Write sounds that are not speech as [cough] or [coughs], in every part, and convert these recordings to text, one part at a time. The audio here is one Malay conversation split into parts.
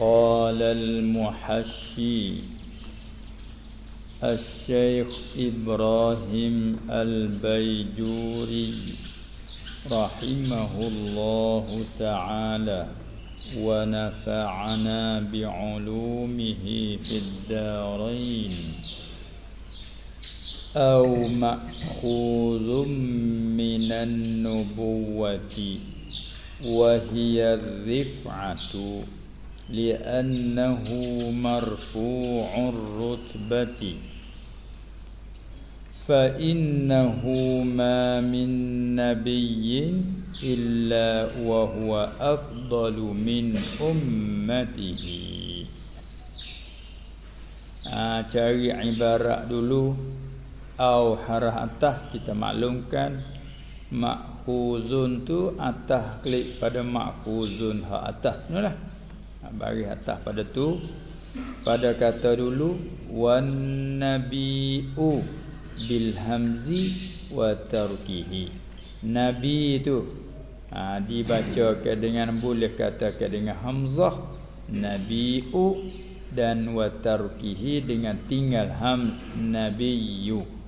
قال المحشي الشيخ إبراهيم البيجوري رحمه الله تعالى ونفعنا بعلومه في الدارين. أو مأخوذ من النبوة وهي الرفعة. لأنه مرفوع الرتبة فإنه ما من نبي إلا وهو أفضل من أمته ha, Cari ibarat dulu Au harah atas kita maklumkan Makhuzun tu atas klik pada makhuzun ha atas ni lah bagi atas pada tu. Pada kata dulu wan nabiu bil hamzi wa tarkihi. Nabi tu ha, dibaca dengan boleh katakan dengan hamzah nabiu dan wa tarkihi dengan tinggal ham nabiyu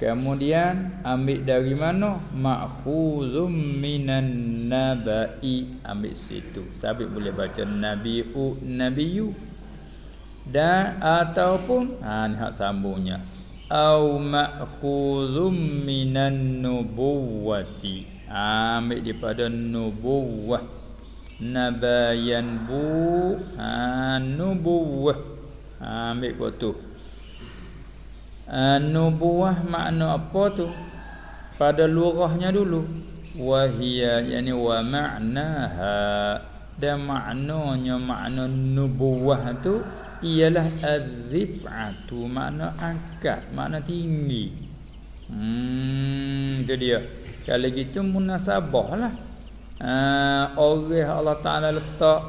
Kemudian ambil dari mana? Ma'khuzum minan nabai. Ambil situ. Sabit boleh baca nabiu nabiyu. Dan ataupun ha ni hak sambungnya. Au ma'khuzum minan nubuwati. Ha, ambil daripada nubuwah. Nabayan bu ha nubuwah. Ha, ambil kau nubuah makna apa tu? Pada lurahnya dulu. Wahia yani wa ma'naha. Dan maknanya makna nubuah tu ialah az-zif'atu makna angkat makna tinggi. Hmm tu dia. Kalau gitu munasabah lah. Uh, orang Allah Taala letak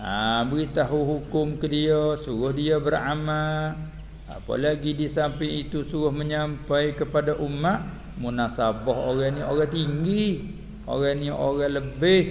uh, beritahu hukum ke dia suruh dia beramal Apalagi di samping itu suruh menyampai kepada umat munasabah orang ni orang tinggi, orang ni orang lebih.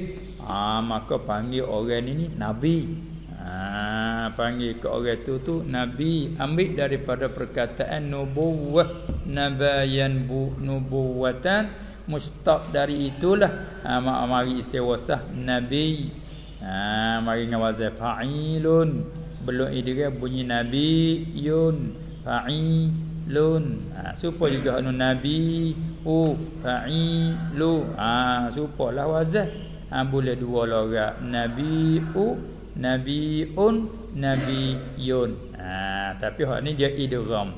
Ha, maka panggil orang ni nabi. Ha, panggil ke orang tu tu nabi. Ambil daripada perkataan nubuwah nabayan bu nubuwatan mustaq dari itulah ha, mari istiwasah nabi. Ha, mari ngawazai fa'ilun belum idgham bunyi nabi yun fa'ilun ha supaya juga anu nabi u fa'ilu ha supalah wazah. Ha boleh dua logat nabi u nabiun nabiyun ha tapi hak ni dia idgham.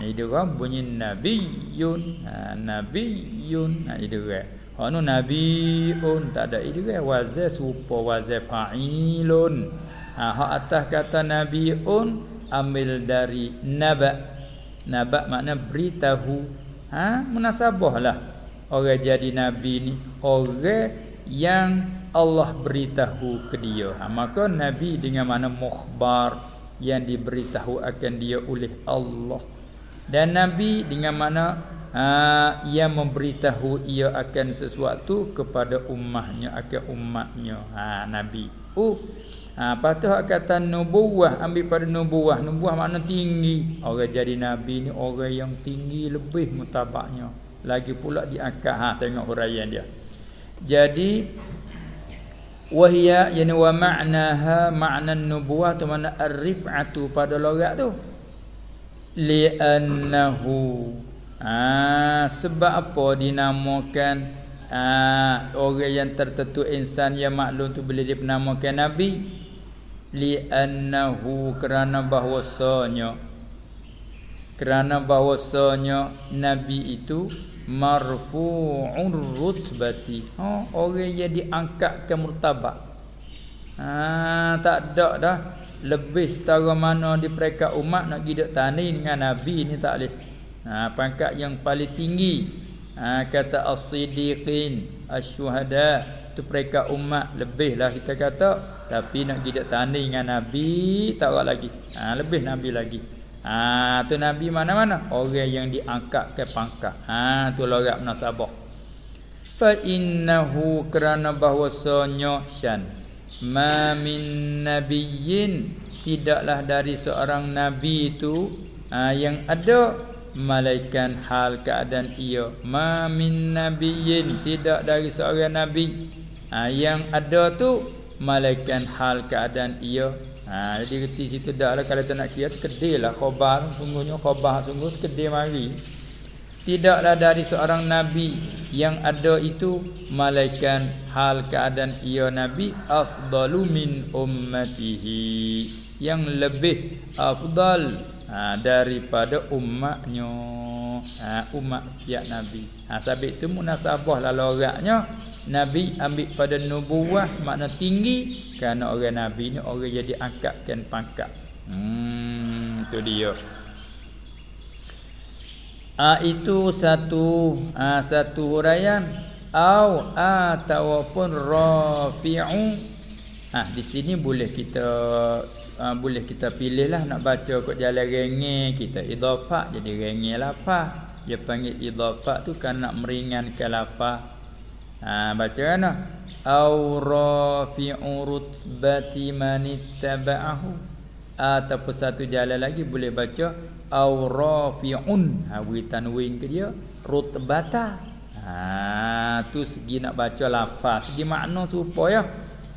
Idgham bunyi nabiyun ha nabiyun ha idgham. Hak nu nabiun tak ada idgham. Wazah supa wazah fa'ilun ha, Hak atas kata Nabiun Ambil dari Naba. Naba makna beritahu. Ha? Munasabah lah. Orang jadi Nabi ni Orang yang Allah beritahu ke dia. Ha, Maka Nabi dengan mana mukhbar Yang diberitahu akan dia oleh Allah. Dan Nabi dengan mana ha, Yang memberitahu ia akan sesuatu Kepada ummahnya Akan umatnya. Ha, Nabi Oh Ha, tu kata nubuah ambil pada nubuah. Nubuah makna tinggi. Orang jadi nabi ni orang yang tinggi lebih mutabaknya. Lagi pula diangkat ha tengok huraian dia. Jadi wahia yani wa ma'naha ma'na nubuah tu mana ar-rif'atu pada logat tu. Li'annahu ha, sebab apa dinamakan ha, orang yang tertentu insan yang maklum tu boleh dinamakan nabi li'annahu kerana bahwasanya kerana bahwasanya nabi itu marfu'ur rutbati. Ha orang yang diangkat ke martabat ha tak ada dah. Lebih setara mana di peringkat umat nak gidak tani dengan nabi ni tak boleh. Ha pangkat yang paling tinggi ha kata as-siddiqin asy-syuhada tu peringkat umat lebih lah kita kata. Tapi nak gidak tanding dengan nabi tak lagi. Ha, lebih nabi lagi. Ha tu nabi mana-mana? Orang yang diangkat ke pangkat. Ha tu logat munasabah. Fa innahu kerana bahwasanya syan ma min nabiyyin tidaklah dari seorang nabi itu ha, yang ada malaikat hal keadaan ia. Ma min nabiyyin tidak dari seorang nabi. Ha, yang ada tu malaikat hal keadaan ia. Ha, jadi reti situ dah lah kalau tak nak kira kedai lah khabar sungguhnya khabar sungguh kedai mari. Tidaklah dari seorang nabi yang ada itu malaikat hal keadaan ia nabi afdalu min ummatihi. Yang lebih afdal ha, daripada umatnya ha, umat setiap nabi. Ha sebab itu munasabah lah loraknya. Nabi ambil pada nubuah makna tinggi. Kerana orang nabi ni orang jadi angkatkan pangkat. Hmm itu dia. Ah itu satu ah satu huraian. Au ataupun rafi'u. Ah di sini boleh kita ah, boleh kita pilihlah nak baca kok jalan renge kita idafah jadi renge lapa dia panggil idafah tu kan nak meringankan lapa ah baca mana au rafi'u rutbati man ittaba'ahu ataupun satu jalan lagi boleh baca au rafi'un ha tanwin ke dia rutbata. Ha tu segi nak baca lafaz segi makna supaya.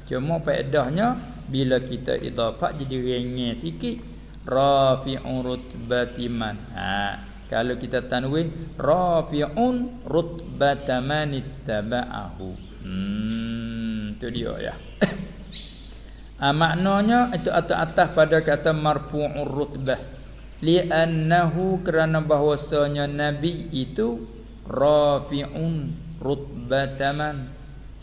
Cuma faedahnya bila kita idafah jadi rengeh sikit. Rafi'un rutbati man. Ha kalau kita tanwin rafi'un rutbata man ittaba'ahu hmm tu dia ya. [coughs] Ha, maknanya itu atas atas pada kata marfu'ur rutbah. Li'annahu kerana bahwasanya nabi itu rafi'un rutbataman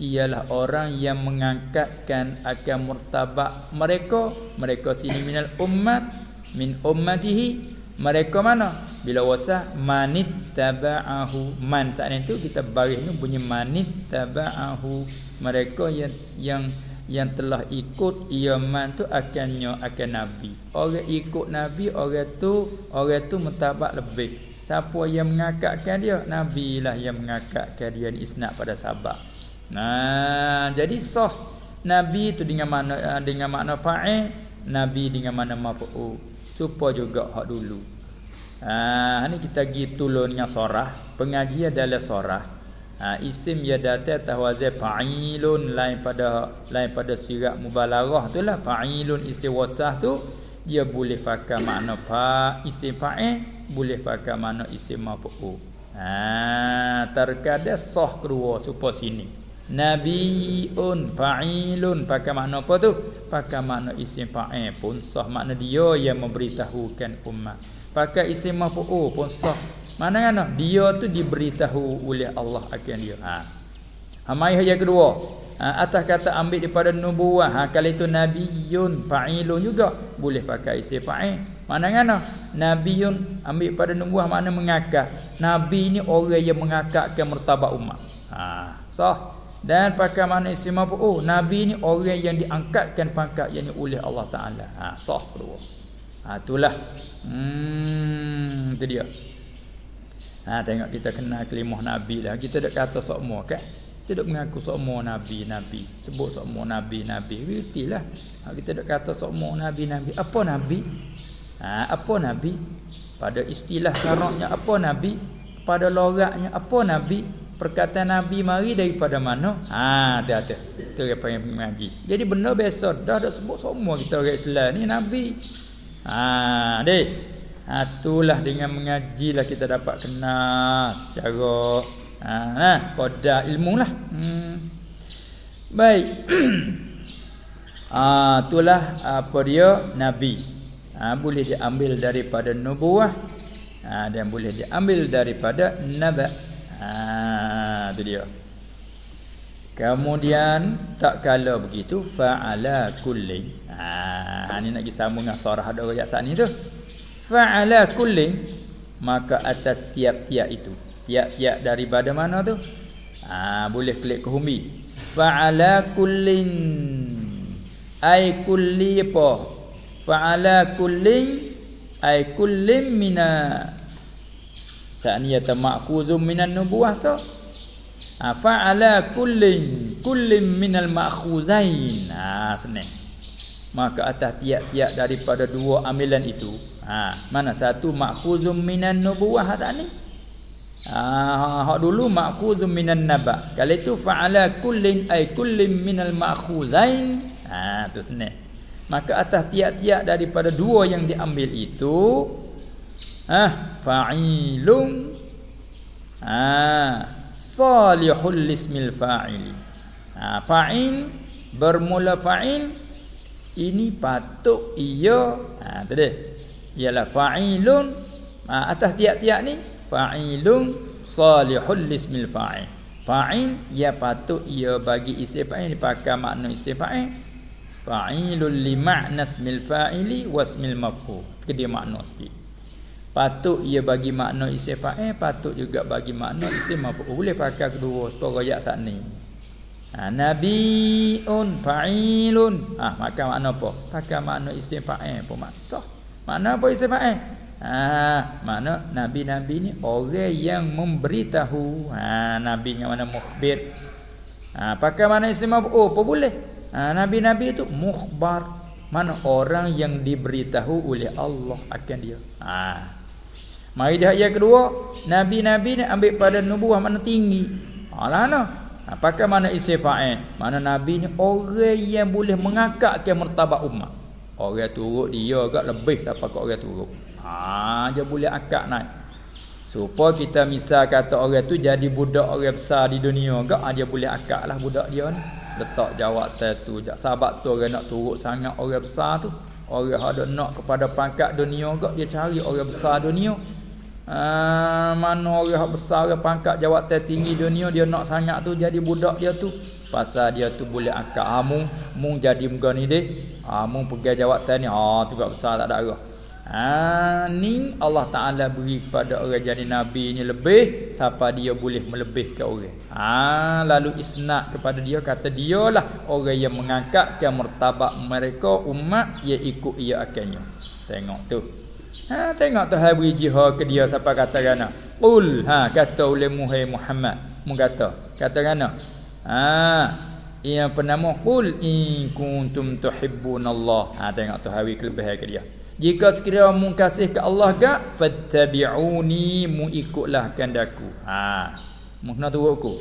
ialah orang yang mengangkatkan akan murtabak mereka. Mereka sini minal ummat min ummatihi. Mereka mana? Bila wasa manit taba'ahu. Man saat itu kita baris ni bunyi manit taba'ahu. Mereka yang yang yang telah ikut iman tu akannya akan nabi. Orang ikut nabi orang tu orang tu mentabak lebih. Siapa yang mengakakkan dia? Nabi lah yang mengakakkan dia isnad pada sahabat nah jadi sah. Nabi tu dengan mana dengan makna fa'il nabi dengan mana maf'ul. Supaya juga hak dulu. Ah ni kita pergi tolong dengan sorah. Pengajian adalah sorah. Ha, isim ya datang atas wazan fa'ilun lain pada lain pada sirat mubalaghah itulah fa'ilun isim wasah tu dia boleh pakai makna fa isim fa'il boleh pakai makna isim maf'ul. Ha terkadang sah kedua supaya sini nabiun fa'ilun pakai makna apa tu pakai makna isim fa'il pun sah makna dia yang memberitahukan umat pakai isim maf'ul pun sah mana kan dia tu diberitahu oleh Allah akan dia. Ha. Amai yang kedua. Ha, atas kata ambil daripada nubuah. Ha, kalau itu nabiyun fa'ilun juga boleh pakai isi fa'il. Mana kan Nabiyun ambil pada nubuah mana mengakak. Nabi ni orang yang mengakakkan martabat umat. Ha, sah. Dan pakai mana isi mafu. Oh, nabi ni orang yang diangkatkan pangkat yang oleh Allah Taala. Ha, sah kedua. Ha, itulah. Hmm, itu dia. Ha tengok kita kenal kelimah nabi dah. Kita dak kata semua kan. Kita dak mengaku semua nabi nabi. Sebut semua nabi nabi. Retilah. Ha kita dak kata semua nabi nabi. Apa nabi? Ha apa nabi? Pada istilah syaratnya apa nabi? Pada logatnya apa nabi? Perkataan nabi mari daripada mana? Ha hati-hati. Itu apa yang mengaji. Jadi benar biasa dah dak sebut semua kita orang Islam ni nabi. Ha dek. Ha, itulah dengan mengaji lah kita dapat kenal secara ha, nah, kodak ilmu lah. Hmm. Baik. [clears throat] ha, itulah apa dia Nabi. Ha, boleh diambil daripada nubuah. Ha, dan boleh diambil daripada naba. Ha, itu dia. Kemudian tak kala begitu fa'ala kulli. Ha, ni nak sambung dengan surah ada ayat saat ni tu. Fa'ala kullin maka atas tiap-tiap itu. Tiap-tiap daripada mana tu? Ha, boleh klik ke humi fa'ala kullin. Ai kulli apa? Fa'ala kullin ai kullin mina sa'niyata ma'khuzum minan nubuwah so. Ha, fa'ala kullin kullim minal ma'khuzain ha senang. Maka atas tiap-tiap daripada dua amilan itu ha mana satu ma'khuzum minan nubuwah hak ni ha hak dulu ma'khuzum minan naba. Kalau itu fa'ala kullin ay kullim minal ma'khuzain ha tu senang. Maka atas tiap-tiap daripada dua yang diambil itu ha fa'ilun. Ha salihul ismil fa'il. Ha fa'il bermula fa'il ini patut ia ha tadi ialah fa'ilun ha, atas tiap-tiap ni fa'ilun salihul ismil fa'il. Fa'il ia patut ia bagi isim fa'il dipakai makna isim fa'il. Fa'ilun li ma'na ismil fa'ili wasmil maf'ul. Kedua makna sikit patut ia bagi makna isim fa'il patut juga bagi makna isim maf'ul boleh pakai kedua supaya ayat saat ni Ha, nabiun fa'ilun. Ah, ha, maka makna apa? Pakai makna isim fa'il pun maksah. Makna apa isim fa'il? Ha, makna nabi-nabi ni orang yang memberitahu. Ha, nabi yang mana mukhbir. Ha, pakai makna isim apa? Oh, apa boleh? Ha, nabi-nabi itu mukhbar. Mana orang yang diberitahu oleh Allah akan dia. Ha. Mari dah ayat kedua, nabi-nabi ni ambil pada nubuah mana tinggi. Alah ha, nah. Apakah mana isi fa'il? Mana Nabi ni orang yang boleh mengangkatkan martabat umat. Orang turut dia agak lebih siapa kau orang turut. Ha, dia boleh angkat naik. Supaya kita misal kata orang tu jadi budak orang besar di dunia agak ha, dia boleh angkat lah budak dia ni. Letak jawab tu. Sahabat tu orang nak turut sangat orang besar tu. Orang ada nak kepada pangkat dunia agak dia cari orang besar dunia. Ah, mana orang besar orang pangkat jawatan tinggi dunia dia nak sangat tu jadi budak dia tu. Pasal dia tu boleh angkat ah, mung jadi muka ni deh ah, pergi jawatan ni ha tu besar tak ada arah ha ni Allah Taala beri kepada orang jadi nabi ni lebih siapa dia boleh melebihkan orang. Ha lalu isnad kepada dia kata dialah orang yang mengangkatkan martabat mereka umat ia ikut ia akannya tengok tu Ha tengok tu beri jihad ke dia siapa kata kana. Qul ha kata oleh Muhammad. Mu kata. Kana. Ha yang penama qul in kuntum tuhibbunallah. Ha tengok tu hai kelebihan ke dia. Jika sekiranya mu kasih ke Allah gak fattabi'uni mu ikutlah kandaku. Ha mu kena turut aku.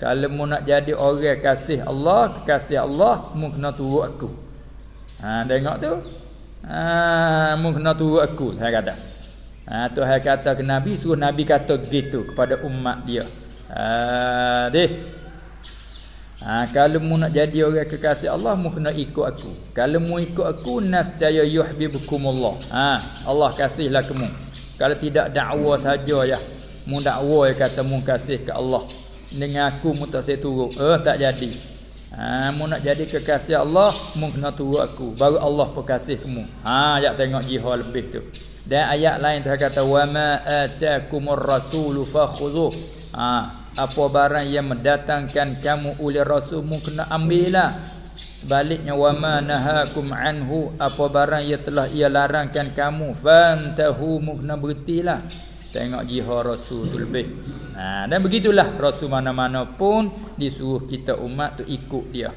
Kalau mu nak jadi orang kasih Allah, kasih Allah, mu kena turut aku. Ha tengok tu. Ah, mu kena turut aku saya kata. Ha Tuhan kata ke Nabi suruh Nabi kata gitu kepada umat dia. Ah deh. Ha, kalau mu nak jadi orang kekasih Allah mu kena ikut aku. Kalau mu ikut aku nascaya yuhibbukumullah. Ha Allah kasihlah kamu. Kalau tidak dakwa saja ya. Mu dakwa kata mu kasih ke Allah. Dengan aku mu tak saya turut. Eh tak jadi. Ha mu nak jadi kekasih Allah, mu kena turut aku. Baru Allah pun kasih kamu. Ha ayat tengok jihad lebih tu. Dan ayat lain tu kata wa ma atakumur rasulu fakhudhu. Ha apa barang yang mendatangkan kamu oleh rasul mu kena ambillah. Sebaliknya wa ma nahakum anhu apa barang yang telah ia larangkan kamu fantahu mu kena berhentilah. Tengok jihad Rasul tu lebih. Ha, dan begitulah Rasul mana-mana pun disuruh kita umat tu ikut dia.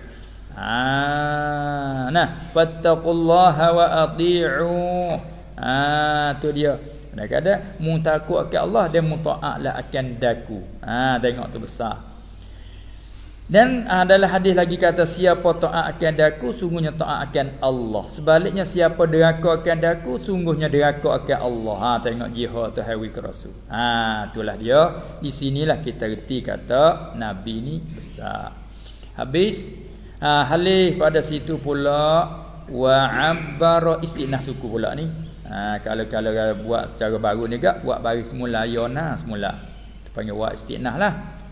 Ha, nah, fattaqullaha wa ati'u. Ha, tu dia. Kadang-kadang mu takut akan Allah dan mu taatlah akan daku. Ha, tengok tu besar. Dan adalah hadis lagi kata siapa taat akan daku sungguhnya taat akan Allah. Sebaliknya siapa deraka akan daku sungguhnya deraka akan Allah. Ha tengok jihad tu hawi ke rasul. Ha itulah dia. Di sinilah kita reti kata nabi ni besar. Habis ha halih pada situ pula wa abbara istinah suku pula ni. Ha kalau kalau buat cara baru ni gak buat baris semula yona semula. Panggil wa istinah lah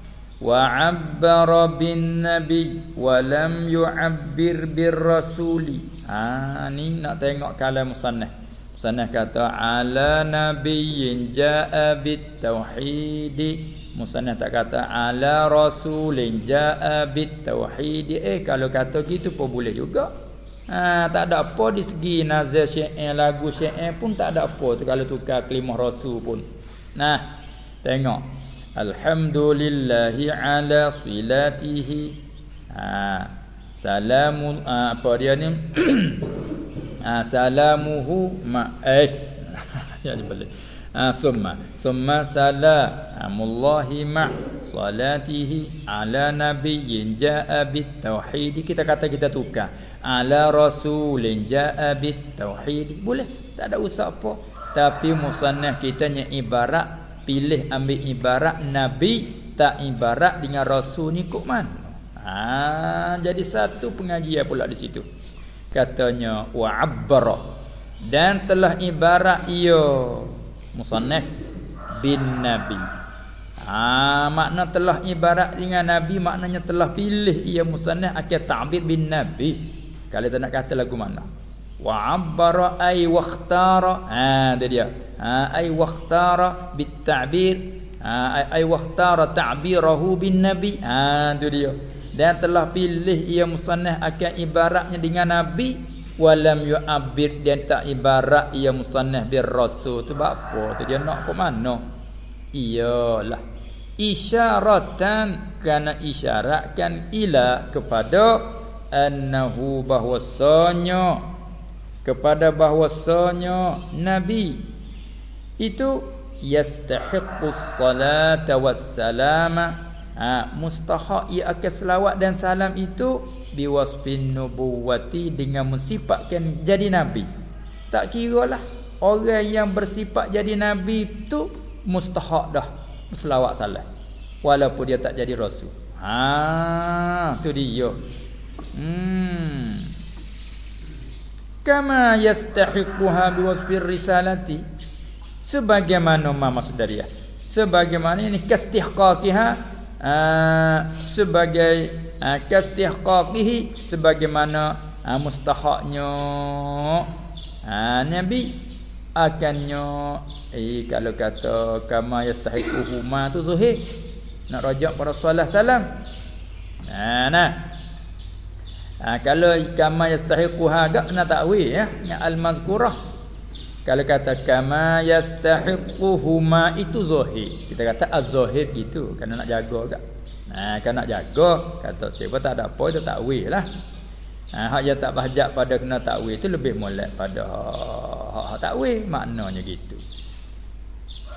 wa abbara bin nabi wa lam yu'abbir bir rasuli ha ni nak tengok kalam musannaf. Musannaf kata ala nabiyyin jaa bit tauhid musannaf tak kata ala rasulin jaa bit tauhid eh kalau kata gitu pun boleh juga. Ha tak ada apa di segi nazar syair lagu syair pun tak ada apa kalau tukar kelimah rasul pun. Nah tengok Alhamdulillahi ala silatihi. Ha, salamu ha, apa dia ni? [clears throat] Ha, salamuhu ma eh [laughs] ya boleh ha, summa summa salamullahi ma salatihi ala nabiyyin jaa bit tauhid kita kata kita tukar. Ala rasulin jaa bit tauhid boleh tak ada usah apa. Tapi musannaf kita nya ibarat pilih ambil ibarat nabi tak ibarat dengan rasul ni kok mana Ha, jadi satu pengajian pula di situ. Katanya wa abbara dan telah ibarat ia musannaf bin nabi. Ha, makna telah ibarat dengan nabi maknanya telah pilih ia musannaf akan ta'bir bin nabi. Kalau tak nak kata lagu mana? Wa abbara ay wakhtara. Ha, dia dia. Ha, ay wakhtara bit ta'bir. Ha, ay wakhtara ta'birahu bin nabi. Ha, tu dia dan telah pilih ia musannah akan ibaratnya dengan nabi walam yu'abbir dan tak ibarat ia musannah bir rasul tu apa tu dia nak ke mana iyalah isyaratan kana isyaratkan ila kepada annahu bahwasanya kepada bahwasanya nabi itu yastahiqqus salata wassalama ha, mustahak ia akan selawat dan salam itu biwasfin nubuwati dengan mensifatkan jadi nabi. Tak kira lah orang yang bersifat jadi nabi itu mustahak dah selawat salam walaupun dia tak jadi rasul. Ha tu dia. Hmm kama yastahiquha biwasfir risalati. Sebagaimana ma maksud dia sebagaimana ini kastihqaqiha Ah, sebagai uh, kastihqaqihi sebagaimana uh, mustahaknya uh, nabi akannya eh kalau kata kama yastahiquhu ma tu zuhir nak rajak pada salah salam. Nah nah ha, kalau kama yastahiquha gak nak takwil ya al mazkurah kalau kata kama yastahiquhuma itu zahir. Kita kata az-zahir gitu kerana nak jaga gak. Nah, kan nak jaga kata siapa tak ada apa itu takwil lah. Ha, hak yang tak bahjat pada kena takwil itu lebih molek pada hak, hak takwil maknanya gitu.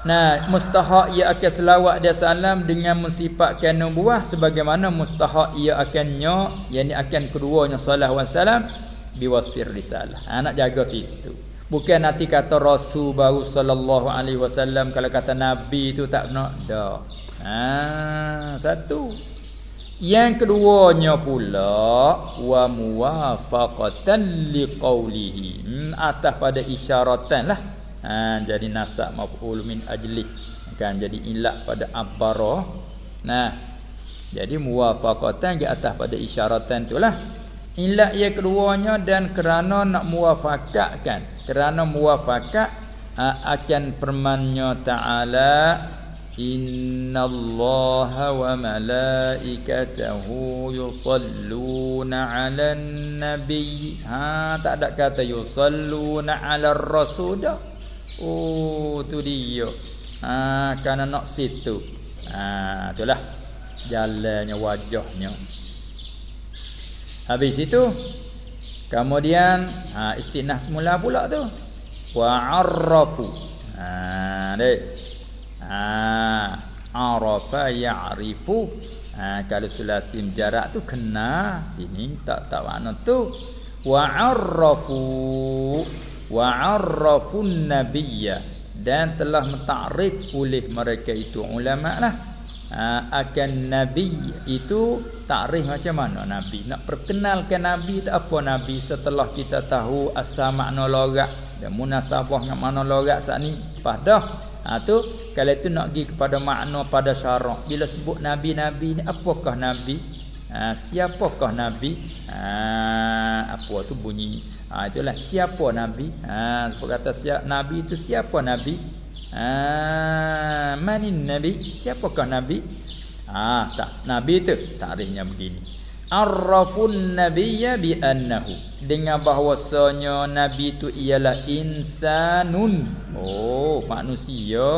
Nah, mustahak ia akan selawat dia salam dengan mensifatkan nubuah sebagaimana mustahak ia akannya yakni akan keduanya salah wa salam biwasfir risalah. Ha, nak jaga situ. Bukan nanti kata Rasul baru sallallahu alaihi wasallam kalau kata nabi itu tak nak dah. Ha, satu. Yang keduanya pula wa muwafaqatan liqaulihi. Hmm, atas pada isyaratan lah. Ha, jadi nasab maf'ul min ajli kan jadi ilak pada abara. Nah. Jadi muwafaqatan di atas pada isyaratan itulah. Ilak yang keduanya dan kerana nak muwafaqatkan kerana muwafaqat akan firman-Nya taala innallaha wa malaikatahu yusalluna 'alan nabiy ha tak ada kata yusalluna 'alar rasul dah oh tu dia ha kerana nak situ ha itulah jalannya wajahnya habis itu Kemudian ha istinah semula pula tu. Wa arrafu. Ha dek. Ha arafa ya'rifu. Ha kalau sulasim jarak tu kena sini tak tak makna tu. Wa arrafu wa arrafun nabiyya. Dan telah mentakrif oleh mereka itu ulama lah. Ha, akan nabi itu takrif macam mana? Nabi nak perkenalkan nabi itu apa? Nabi setelah kita tahu asal makna logat dan munasabah dengan makna logat saat ni pada ha tu kalau itu nak pergi kepada makna pada syarak bila sebut nabi-nabi ni apakah nabi? Ha, siapakah nabi? Ha, apa tu bunyi ha, itulah siapa nabi ha, sebab kata siap nabi itu siapa nabi Ah, manin nabi? Siapakah nabi? Ah, tak. Nabi itu takrifnya begini. Arrafun nabiyya bi annahu. Dengan bahwasanya nabi itu ialah insanun. Oh, manusia.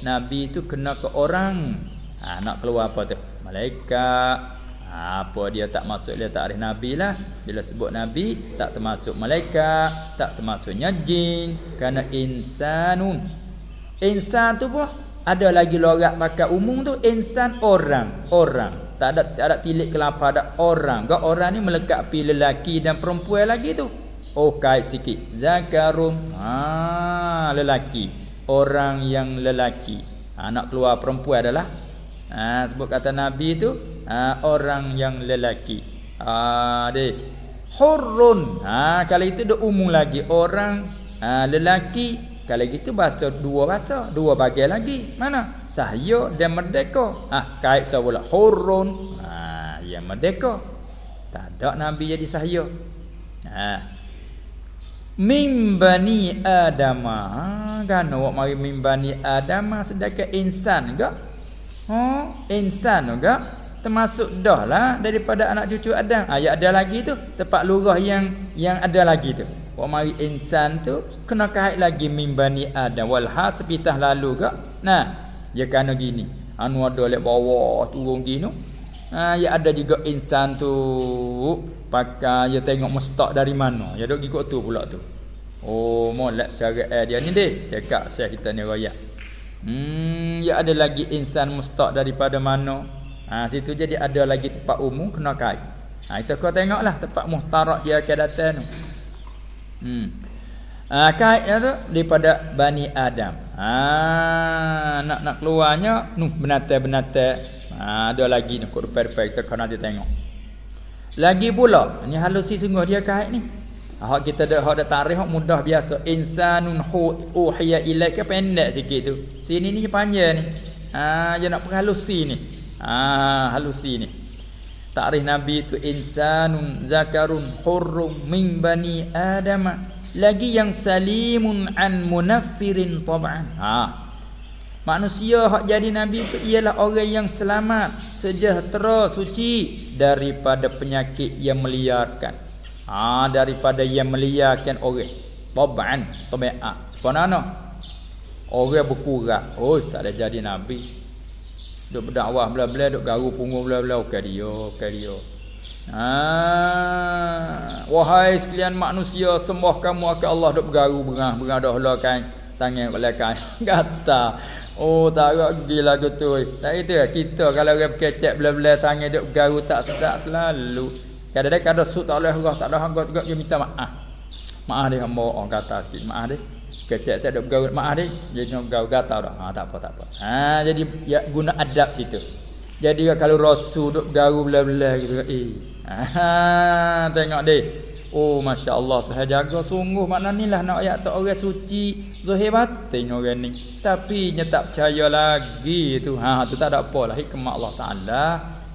Nabi itu kena ke orang. Ah, nak keluar apa tu? Malaikat. Ha, apa dia tak masuk dia takrif nabi lah. Bila sebut nabi tak termasuk malaikat, tak termasuknya jin kerana insanun. Insan tu pun ada lagi lorat pakai umum tu insan orang, orang. Tak ada tak ada tilik kelapa ada orang. Gak orang ni melekat pi lelaki dan perempuan lagi tu. Oh kait sikit. Zakarun. Ha lelaki. Orang yang lelaki. Ha, nak keluar perempuan adalah ha, sebut kata nabi tu ha, orang yang lelaki. Ha de. Hurrun. Ha kalau itu dah umum lagi orang ha, lelaki kalau gitu bahasa dua bahasa, dua bagian lagi. Mana? Sahya dan merdeka. Ah, kait sa pula hurun. Ah, yang merdeka. Tak ada nabi jadi sahya. Ha. Min bani Adam. Ha, kan awak mari min bani Adam sedekah insan ke? Ha, insan ke? Termasuk dah lah daripada anak cucu Adam. Ah, ya ada lagi tu, tempat lurah yang yang ada lagi tu. Wa mari insan tu kena kait lagi mimbani Adam wal ha sepitah lalu ke. Nah, dia kena gini. Anu ada lek bawah turun gini. Ha, ya ada juga insan tu pakai dia tengok mustak dari mana. Ya dok ikut tu pula tu. Oh, molek cara eh dia ni deh. Cakap saya kita ni raya. Hmm, ya ada lagi insan mustak daripada mana? Ha, situ jadi ada lagi tempat umum kena kait. Ha, itu kau tengoklah tempat muhtarak dia akan datang tu. Hmm. Ah kaitnya tu daripada Bani Adam. Ah nak nak keluarnya nu benata-benata. Ah ada lagi nak depan-depan kita kena dia tengok. Lagi pula, ni halusi sungguh dia kait ni. Hak kita dah hak dah tarikh hak mudah biasa. Insanun hu uhiya ilaika pendek sikit tu. Sini ni panjang ni. Ah dia nak perhalusi ni. Ah halusi ni. Ta'rif Nabi itu insanun zakarun hurrum min bani Adam. Lagi yang salimun an munaffirin tab'an. Ha. Manusia hak jadi nabi itu ialah orang yang selamat, sejahtera, suci daripada penyakit yang meliarkan. Ha, daripada yang meliarkan orang. Tab'an, tabi'a. Sebenarnya orang berkurang. Oh, tak ada jadi nabi. Duk berdakwah bela-bela duk garu punggung bela-bela okey dia, okey dia. Ha, wahai sekalian manusia, sembah kamu akan Allah duk bergaru berah berah dah lah kan tangan belakang. [laughs] Kata, oh tak ada gila gitu. Tak itu kita kalau orang kecek bela-bela tangan duk bergaru tak sedap selalu. Kadang-kadang ada sud tak boleh tak ada hangga juga dia minta maaf. Maaf dia hamba orang kata sikit, maaf dia. Kecek tak ada bergaul maaf dia. Jadi nak bergaul gatal dah. Ha tak apa tak apa. Ha jadi ya guna adab situ. Jadi kalau rasul duk bergaul bela-bela gitu eh. Ha tengok deh. Oh masya-Allah Tuhan jaga sungguh makna lah nak ayat tak orang suci zahir batin orang ni. Tapi nya tak percaya lagi tu. Ha tu tak ada apalah hikmah Allah Taala.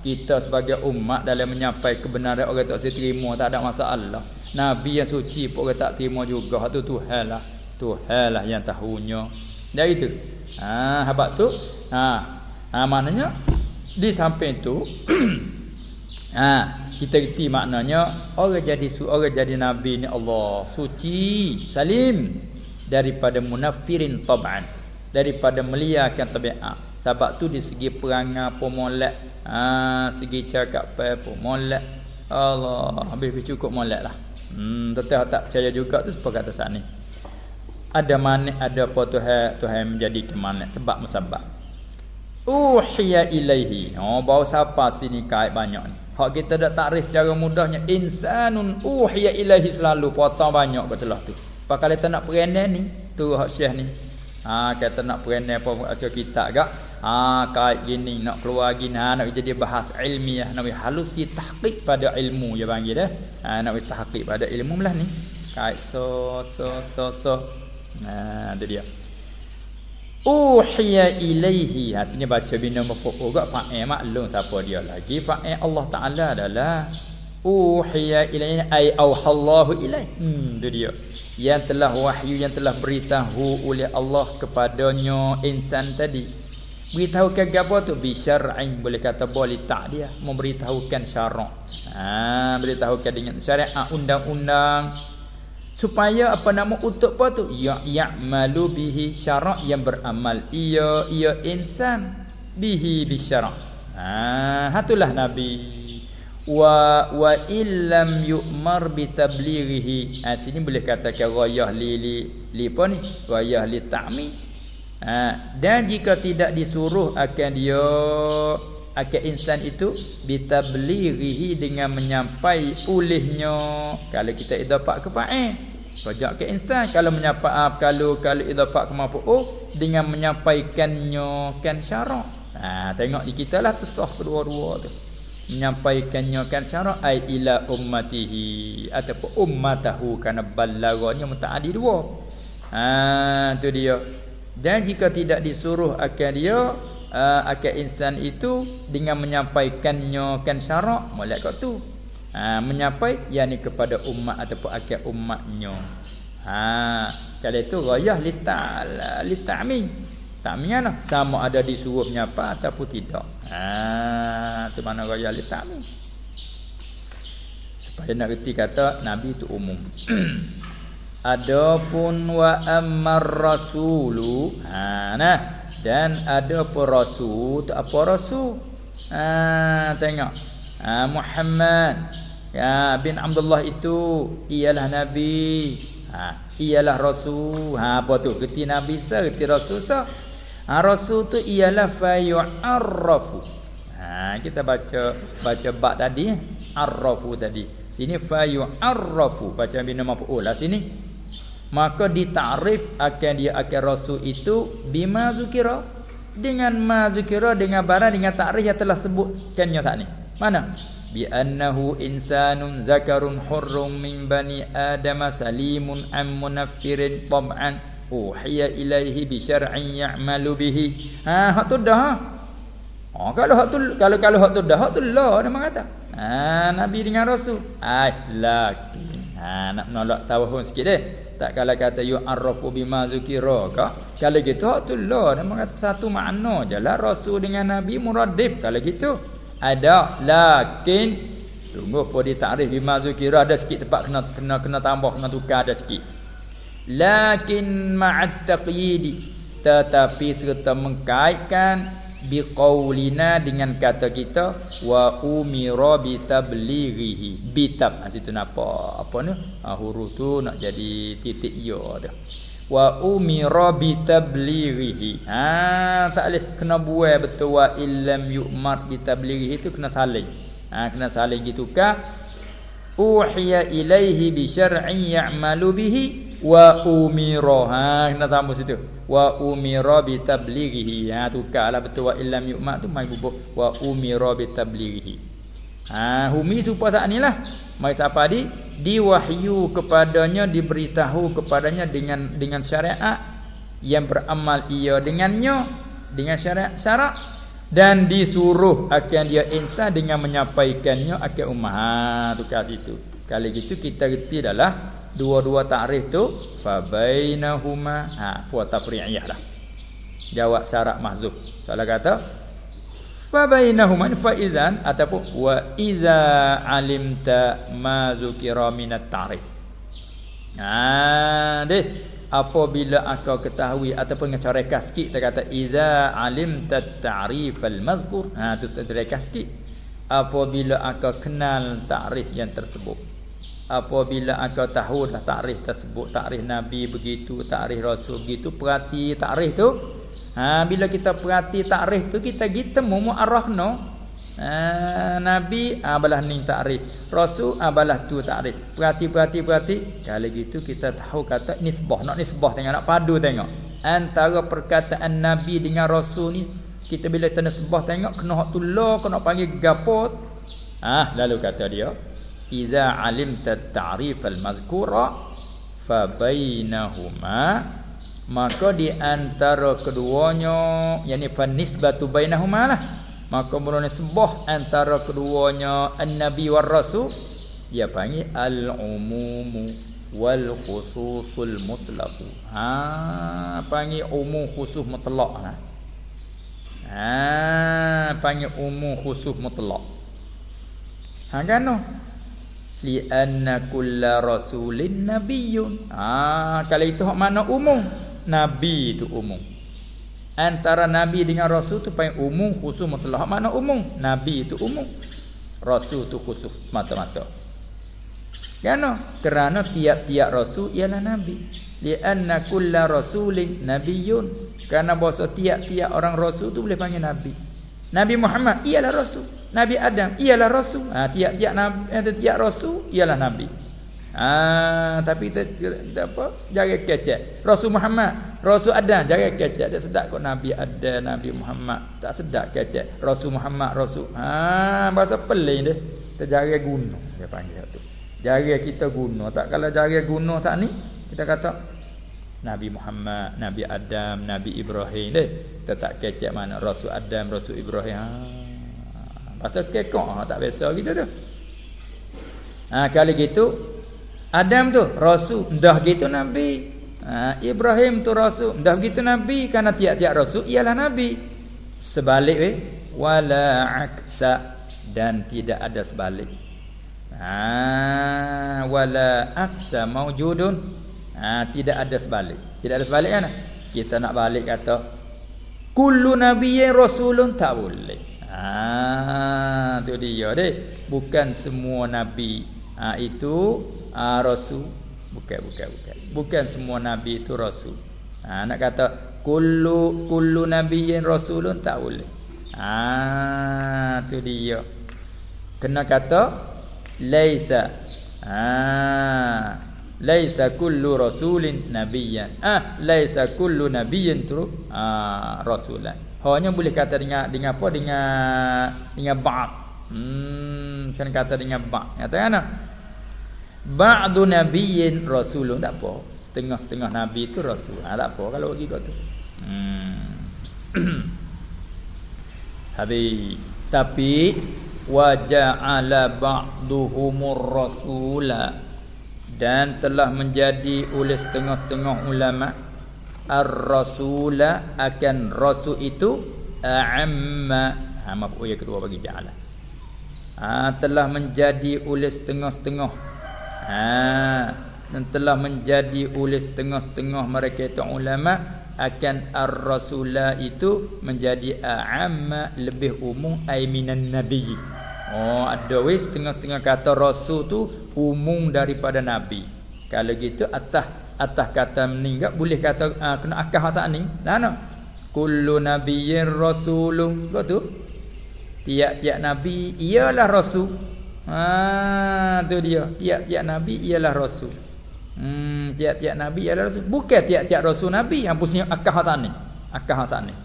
Kita sebagai umat dalam menyampaikan kebenaran orang tak terima tak ada masalah. Nabi yang suci pun orang tak terima juga. Tu Tuhan lah. Tuhan lah yang tahunya. Dari itu. Ha, habak tu. Ha, ha maknanya di samping tu [clears throat] ha, kita reti maknanya orang jadi orang jadi nabi ni Allah suci, salim daripada munafirin tab'an. Daripada meliakan tabiat. Sebab tu di segi perangai pun molek. Ha, segi cakap pun molek. Allah, habis cukup molek lah. Hmm, tetap tak percaya juga tu sebab kata saat ni ada mana ada apa Tuhan Tuhan menjadi ke mana sebab musabab uhiya ilaihi. Oh bau siapa sini kait banyak ni. Hak kita dak takrif secara mudahnya insanun uhiya ilaihi selalu potong banyak betul tu. Apa kalau kita nak perendah ni tu hak syekh ni. Ha kata nak perendah apa baca kitab gak? Ha kait gini nak keluar gini. Ha nak jadi bahas ilmiah nak halusi tahqiq pada ilmu ya panggil dah ha nak tahqiq pada ilmu lah ni. Kait so so so so Nah, ada dia. Uhiya ilaihi. Ha sini baca bina mafuk juga fa'il maklum siapa dia lagi. Fa'il Allah Taala adalah uhiya ilaihi ay auhallahu ilaihi. Hmm, itu dia. Yang telah wahyu yang telah beritahu oleh Allah kepadanya insan tadi. Beritahu ke apa tu? Bi syar'in boleh kata boleh tak dia memberitahukan syarak. Ha, beritahukan dengan syariat undang-undang supaya apa nama untuk apa tu? Ya ya'malu bihi syarak yang beramal. Ia ia insan. Bihi bi syarak ha hatulah nabi. Wa wa illam yu'mar bi tablighihi ha, sini boleh katakan ghayah li li li apa ni? Ghayah li ta'mi. Ha, dan jika tidak disuruh akan dia akan insan itu bitablighihi dengan menyampai ulihnya kalau kita idapak ke fa'il rajak ke insan. Kalau menyapa ah, kalau kalau idapak ke mafu'ul dengan menyampaikannya kan syarak. Ha tengok di kita lah tusah kedua-dua tu. Menyampaikannya kan syarak ai ila ummatihi. Ataupun ummatahu kana ballaganya mutaaddi dua. Ha tu dia. Dan jika tidak disuruh akan dia uh, akal insan itu dengan menyampaikannya kan syarak molek kat tu ha menyampai yakni kepada umat ataupun akal umatnya. Ha kalau itu ghayah lital litami ta'min lah. Sama ada disuruh menyapa ataupun tidak. Ha tu mana ghayah litami supaya nak reti kata nabi itu umum. [clears throat] Adapun wa ammar rasulu ha nah. Dan ada apa rasul tak apa rasul. Ha tengok ha Muhammad. Ya bin Abdullah itu ialah nabi. Ha ialah rasul. Ha apa tu? Kerti nabi sa kerti rasul sa ha rasul tu ialah fa yu'arrafu ha kita baca baca bab tadi arrafu tadi. Sini fa yu'arrafu baca bina maf'ul lah sini. Maka ditakrif akan dia akan rasul itu bima zukira. Dengan ma zukira dengan barang dengan takrif yang telah sebutkannya saat ni mana? Bi annahu insanun zakarun hurrun min bani adam salimun am munaffirin tab'an. Uhiya ilaihi bi syar'in ya'malu bihi. Ha hak tu dah. Oh kalau hak tu kalau kalau hak tu dah hak tu lah dia mengata ha nabi dengan rasul. Ai laki ha nak menolak tawahun sikit deh. Tak kala kata yu'arrafu bima zukira ka? Kalau gitu hak tu lah nama kata satu makna jelah rasul dengan nabi muradif kalau gitu ada lakin tunggu apa di takrif bima zukira ada sikit tempat kena kena kena tambah kena tukar ada sikit. Lakin ma'at taqyidi tetapi serta mengkaitkan biqaulina dengan kata kita wa umira bi tablighihi. Bitab ha, situ napa apa ni? Ha, huruf tu nak jadi titik ya dah wa umira bi tablighihi ha tak boleh kena buai betul wa illam yu'mar bi tablighihi itu kena saling. Ha kena saling gitu ka uhiya ilaihi bi syar'in ya'malu bihi wa umira. Ha kena tambah situ. Wa umira bi tablighihi ha tukarlah betul wa illam yu'ma tu mai bubuk. Wa umira bi tablighihi ha humi supaya saat inilah mai siapa di diwahyu kepadanya diberitahu kepadanya dengan dengan syariat yang beramal ia dengannya dengan syariat syarak dan disuruh akan dia insan dengan menyampaikannya akan ummah. Ha tukar situ. Kali gitu kita reti adalah dua-dua takrif tu. Fa bainahuma. Ha fa tafri'iyah lah. Jawab syarat mahzuf. Soalan kata fa bainahuma fa izan ataupun wa iza alimta ma zukira min at-ta'rif ha deh. Apabila engkau ketahui ataupun ngecarekas sikit kita kata iza alimta at-ta'rif al-mazkur ha tu terekas sikit. Apabila engkau kenal takrif yang tersebut. Apabila engkau tahu dah takrif tersebut takrif nabi begitu takrif rasul begitu perhati takrif tu ha bila kita perhati takrif tu kita gitu mu muarrafno ha nabi abalah ning takrif. Rasul abalah tu takrif. Perhati perhati perhati. Kalau gitu kita tahu kata nisbah. Nak nisbah tengok nak padu tengok. Antara perkataan nabi dengan rasul ni kita bila tenisbah tengok kena hak tu lo kena panggil gapot ah lalu kata dia Iza alimta at-ta'rif al-mazkura fa bainahuma maka di antara keduanya yakni fa nisbatu bainahuma lah. Maka mulanya sebuah antara keduanya an-nabi war rasul. Dia panggil al-umumu wal khususul mutlaq ha panggil umum khusus mutlak lah. Ha panggil umum khusus mutlak ha kan no? li anna kulla rasulin nabiyyun. Ah kalau itu hak mana umum nabi itu umum antara nabi dengan rasul tu paling umum khusus mutlak mana umum nabi itu umum Rasul tu khusus mata-mata. Kenapa? Kerana tiap-tiap rasul ialah nabi. Lianna kulla rasulin nabiyyun. Karena bahasa tiap-tiap orang rasul tu boleh panggil nabi. Nabi Muhammad ialah rasul. Nabi Adam ialah rasul. Ha, tiap-tiap nabi eh, tiap rasul ialah nabi. Ah, tapi tak, apa? Jaga kecek. Rasul Muhammad, Rasul Adam jaga kecek. Tak sedap kok Nabi ada, Nabi Muhammad. Tak sedap kecek. Rasul Muhammad, Rasul. Ah, bahasa pelik dia. Terjaga guna dia panggil tu. Jaga kita guna. Tak kalau jaga guna tak ni, kita kata Nabi Muhammad, Nabi Adam, Nabi Ibrahim deh. Kita tak kecek mana Rasul Adam, Rasul Ibrahim. Ha. Bahasa kekok tak biasa kita tu. Ha, kali gitu Adam tu rasul, dah gitu nabi. Ha, Ibrahim tu rasul, dah gitu nabi karena tiap-tiap rasul ialah nabi. Sebalik weh wala aksa dan tidak ada sebalik. Ha, wala aksa maujudun. Ha, tidak ada sebalik. Tidak ada sebalik kan? Kita nak balik kata kullu nabiyyin rasulun tak boleh. Ha, tu dia deh. Bukan semua nabi ha, itu ha, rasul. Bukan bukan bukan. Bukan semua nabi itu rasul. Ha, nak kata kullu kullu nabiyyin rasulun tak boleh. Ha, tu dia. Kena kata laisa. Ah laisa kullu rasulin nabiyyan. Ah laisa kullu nabiyyin tu ah rasulan. Hanya boleh kata dengan dengan apa? Dengan dengan ba'd. Hmm kan kata dengan ba'd? Kata kan Ba'du nabiyyin rasulun tak apa. Setengah-setengah nabi itu rasul. Ha, tak apa kalau begitu tu. Hmm. [clears throat] Habis. Tapi waja'ala ba'duhumur rasula dan telah menjadi oleh setengah-setengah ulama ar-rasula akan rasul itu a'amma ha mafu ya kedua bagi ja'ala ha, telah menjadi oleh setengah-setengah ha, dan telah menjadi oleh setengah-setengah mereka itu ulama akan ar-rasula itu menjadi a'amma lebih umum ai minan nabi. Oh ada wis setengah-setengah kata rasul tu umum daripada nabi. Kalau gitu atas atas kata meninggal boleh kata uh, kena akah saat ni. Nah no. Kullu nabiyyin rasulun. Kau tu. Tiap-tiap nabi ialah rasul. Ha tu dia. Tiap-tiap nabi ialah rasul. Hmm tiap-tiap nabi ialah rasul. Bukan tiap-tiap rasul nabi yang pusing akah hasan ni. Akah hasan ni.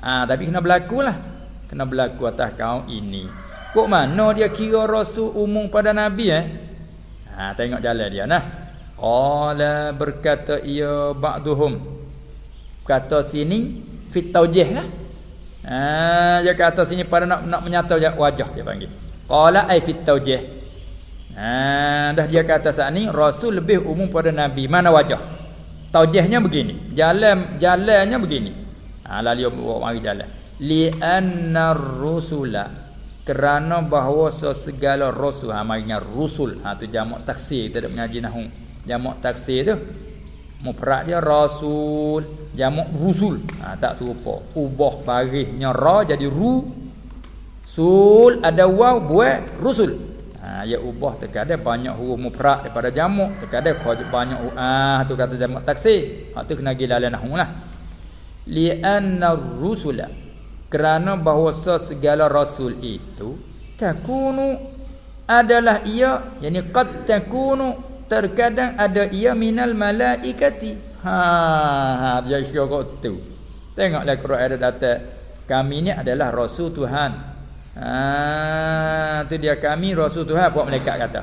Ha tapi kena berlaku lah. Kena berlaku atas kau ini. Kok mana dia kira rasul umum pada nabi eh? Ha tengok jalan dia nah. Qala berkata ia ba'duhum. Kata sini fit taujih lah. Ha dia kata sini pada nak nak menyata wajah dia panggil. Qala ai fit taujih. Ha dah dia kata saat ni rasul lebih umum pada nabi. Mana wajah? Taujihnya begini. Jalan jalannya begini. Ha bawa mari jalan. Li annar rusula kerana bahawa segala rasul ha marinya rusul ha tu jamak taksir kita dah mengaji nahu jamak taksir tu mufrad dia rasul jamak rusul ha tak serupa ubah barisnya ra jadi ru Sul ada waw buat rusul. Ha ya ubah terkadang banyak huruf mufrad daripada jamak, terkadang banyak ah tu kata jamak taksir. Hak tu kena gilalan nahwu lah. Li anna rusula kerana bahawa segala rasul itu takunu adalah ia yakni qad takunu terkadang ada ia minal malaikati ha ha dia syok tu tengoklah Quran ada data kami ni adalah rasul Tuhan Ah, tu dia kami Rasul Tuhan buat malaikat kata.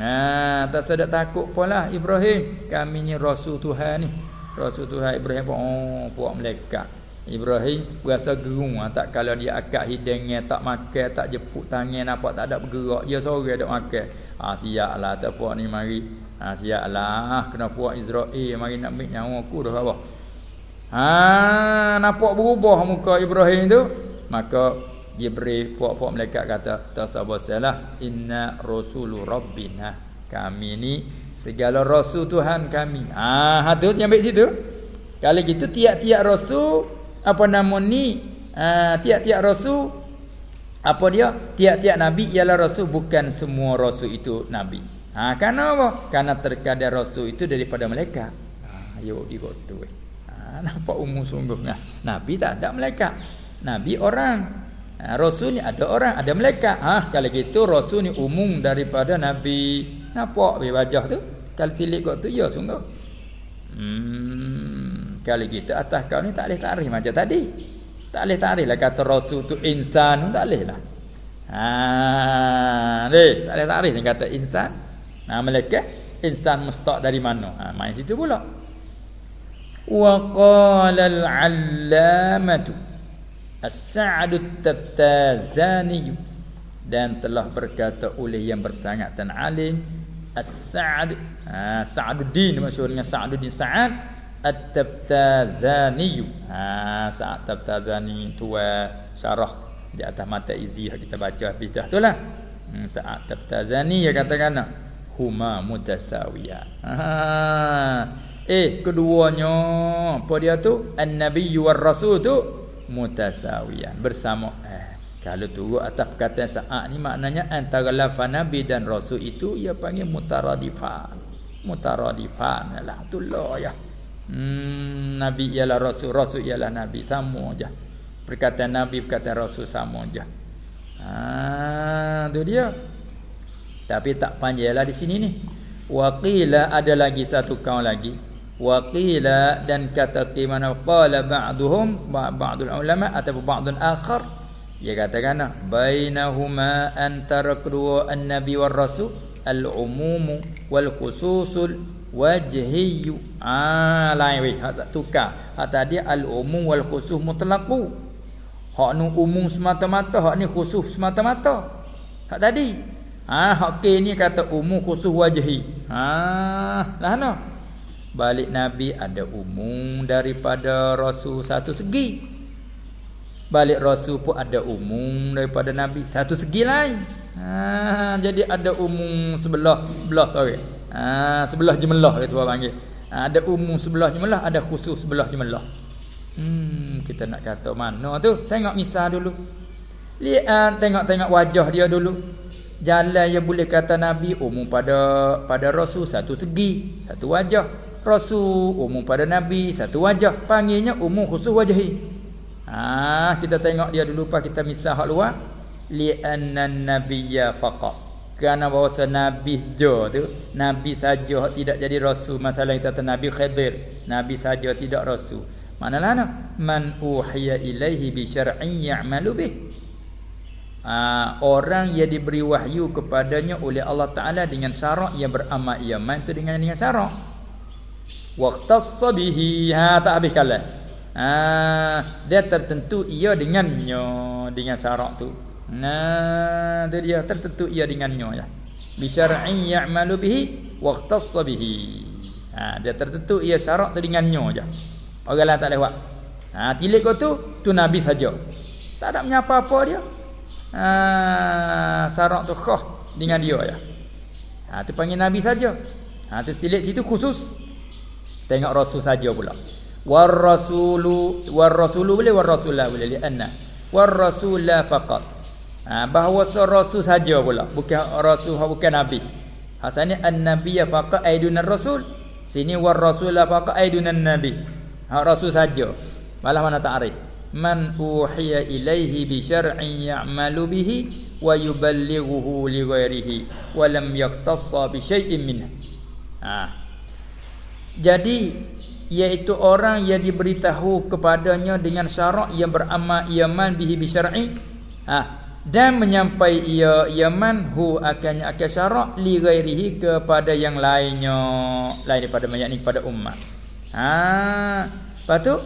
Nah, tak sedap takut pola Ibrahim. Kami ni Rasul Tuhan ni. Rasul Tuhan Ibrahim buat oh, buat malaikat. Ibrahim berasa gerung ah, tak kalau dia akak hidungnya tak makan tak jepuk tangan apa tak ada bergerak dia seorang ada makan. Ah siaplah tak puak ni mari. Ah siaplah kena puak Israel mari nak ambil nyawa aku dah apa. Ha nampak berubah muka Ibrahim tu maka Jibril puak-puak malaikat kata tasabasalah inna rasulu rabbina kami ni segala rasul Tuhan kami ah ha tu baik situ kalau gitu tiap-tiap rasul apa nama ni ah tiap-tiap rasul Apa dia? Tiap-tiap nabi ialah rasul bukan semua rasul itu nabi. Ha kerana apa? Karena terkadang rasul itu daripada malaikat. Ha yo di tu. Ha nampak umum sungguh nah. Nabi tak ada malaikat. Nabi orang. Ha, rasul ni ada orang, ada malaikat. Ha kalau gitu rasul ni umum daripada nabi. Nampak be wajah tu? Kalau tilik kau tu ya sungguh. Hmm kalau gitu atas kau ni tak boleh takrif macam tadi. Tak boleh takrif lah kata rasul tu insan tak boleh lah. Ha deh, tak boleh takrif kata insan. Nah malaikat insan mustaq dari mana? Ha main situ pula. Wa qala al-allamatu as-sa'd at-tabtazani dan telah berkata oleh yang bersangat dan alim as-sa'd ha Sa'duddin maksud dengan Sa'duddin Sa'ad at-tabtazani ha Sa'ad tabtazani tua syarah di atas mata izi kita baca habis dah itulah hmm, Sa'ad tabtazani dia katakan huma mutasawiya. Ha. Eh keduanya apa dia tu? An-nabiy war rasul tu mutasawiyan bersama. Eh kalau turut atas perkataan saat ni maknanya antara lafaz nabi dan rasul itu ia panggil mutaradifan. Mutaradifan lah itulah ya. Hmm, nabi ialah rasul, rasul ialah nabi sama aja. Perkataan nabi perkataan rasul sama aja. Ha, tu dia. Tapi tak panjanglah di sini ni. Waqila ada lagi satu kaum lagi. Waqila dan kata di mana qala ba'duhum ba'dul ulama atau ba'dun akhar. Dia katakan bainahuma antara kedua an-nabi war rasul al-umum wal khususul wajhi ah lain weh hak tukar. Hak tadi al-umum wal khusus mutlaqu. Hak nu umum semata-mata hak ni khusus semata-mata. Hak tadi. Ha hak ni kata umum khusus wajhi. Ha lah no. Balik nabi ada umum daripada rasul satu segi. Balik rasul pun ada umum daripada nabi satu segi lain. Ha jadi ada umum sebelah sebelah sorry. Ha sebelah jemelah itu orang panggil. Ha, ada umum sebelah jemelah, ada khusus sebelah jemelah. Hmm kita nak kata mana tu? Tengok misal dulu. Lihat tengok-tengok wajah dia dulu jalan yang boleh kata nabi umum pada pada rasul satu segi satu wajah rasul umum pada nabi satu wajah. Panggilnya umum khusus wajahi. Ha kita tengok dia dulu pas kita misal hak luar. Li anna nabiyya faqat. Kerana bahawa nabi jo tu nabi saja tidak jadi rasul. Masalah kita nabi khidir nabi saja tidak rasul. Manalah man uhiya ilaihi bi syar'i ya'malu bih. Uh, orang yang diberi wahyu kepadanya oleh Allah Taala dengan syarak yang beramal iman itu dengan dengan syarak waqtassa bihi. Ha tak habis kalah ha dia tertentu ia dengannya dengan syarak tu. Nah dia, dia. Tertentu ia dengannya ya. Bi syar'i ya'malu bihi waqtassa bihi. Ha dia tertentu ia syarak tu dengannya aja orang lain tak lewat. Ha tilik kau tu tu nabi saja. Tak ada menyapa apa dia. Ha, Sarak tu khah dengan dia ya. Ha tu panggil nabi saja. Ha tu stilik situ khusus. Tengok rasul saja pula. War rasulu war rasulu boleh war rasulah boleh li anna. War rasulah faqat. Ha bahawa rasul saja pula, bukan rasul bukan nabi. Asalnya an-nabiyya faqat aidun rasul Sini war rasulah faqat aidun nabi. Ha rasul saja. Malah mana ta'rif man uhiya ilaihi bi syar'in ya'malu bihi wa yuballighuhu li ghairihi wa lam yaktassa bi syai'in minhu. Ha. Jadi iaitu orang yang diberitahu kepadanya dengan syarak yang beramal iman bihi bi syar'i ha dan menyampai ia yaman hu akannya akan syarak li ghairihi kepada yang lainnya lain daripada mayat ni kepada umat. Ha. Lepas tu